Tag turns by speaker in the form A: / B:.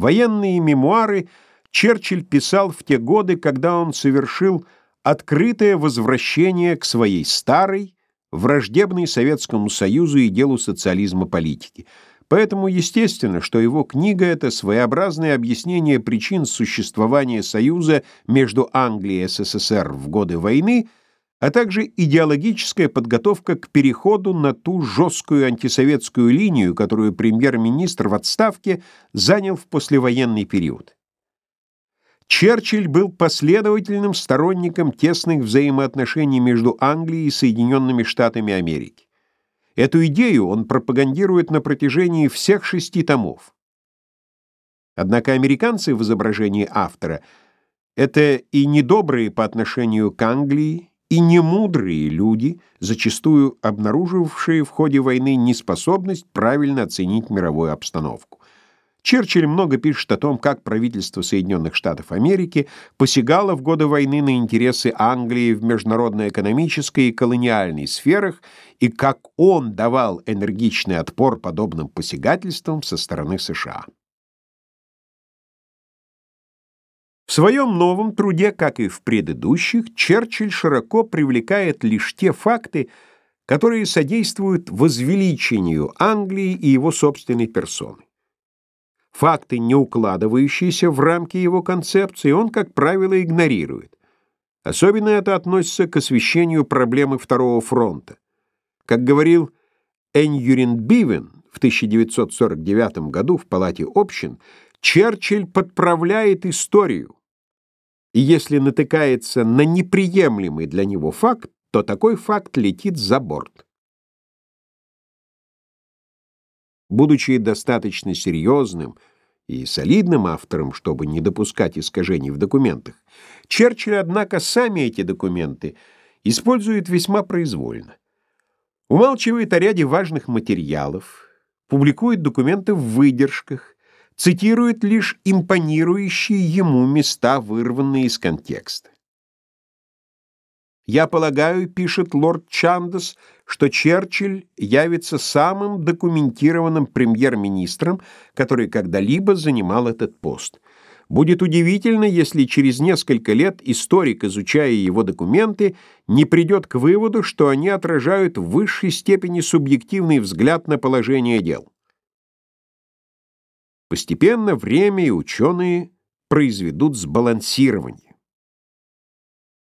A: Военные мемуары Черчилль писал в те годы, когда он совершил открытое возвращение к своей старой, враждебной Советскому Союзу и делу социализма политики. Поэтому естественно, что его книга — это своеобразное объяснение причин существования Союза между Англией и СССР в годы войны, а также идеологическая подготовка к переходу на ту жесткую антисоветскую линию, которую премьер-министр в отставке занял в послевоенный период. Черчилль был последовательным сторонником тесных взаимоотношений между Англией и Соединенными Штатами Америки. Эту идею он пропагандирует на протяжении всех шести томов. Однако американцы в изображении автора — это и недобрые по отношению к Англии, и немудрые люди, зачастую обнаружившие в ходе войны неспособность правильно оценить мировую обстановку. Черчилль много пишет о том, как правительство Соединенных Штатов Америки посягало в годы войны на интересы Англии в международно-экономической и колониальной сферах и как он давал энергичный отпор подобным посягательствам со стороны США. В своем новом труде, как и в предыдущих, Черчилль широко привлекает лишь те факты, которые содействуют возвеличению Англии и его собственной персоны. Факты, не укладывающиеся в рамки его концепции, он, как правило, игнорирует. Особенно это относится к освещению проблемы Второго фронта. Как говорил Эньюрин Бивен в 1949 году в Палате общин, Черчилль подправляет историю, и если натыкается на неприемлемый для него факт, то такой факт летит за борт. Будучи достаточно серьезным и солидным автором, чтобы не допускать искажений в документах, Черчилль, однако, сами эти документы использует весьма произвольно. Умалчивает о ряде важных материалов, публикует документы в выдержках, цитирует лишь импонирующие ему места, вырванные из контекста. «Я полагаю, — пишет лорд Чандес, — что Черчилль явится самым документированным премьер-министром, который когда-либо занимал этот пост. Будет удивительно, если через несколько лет историк, изучая его документы, не придет к выводу, что они отражают в высшей степени субъективный взгляд на положение дел. Постепенно время и ученые произведут сбалансирование.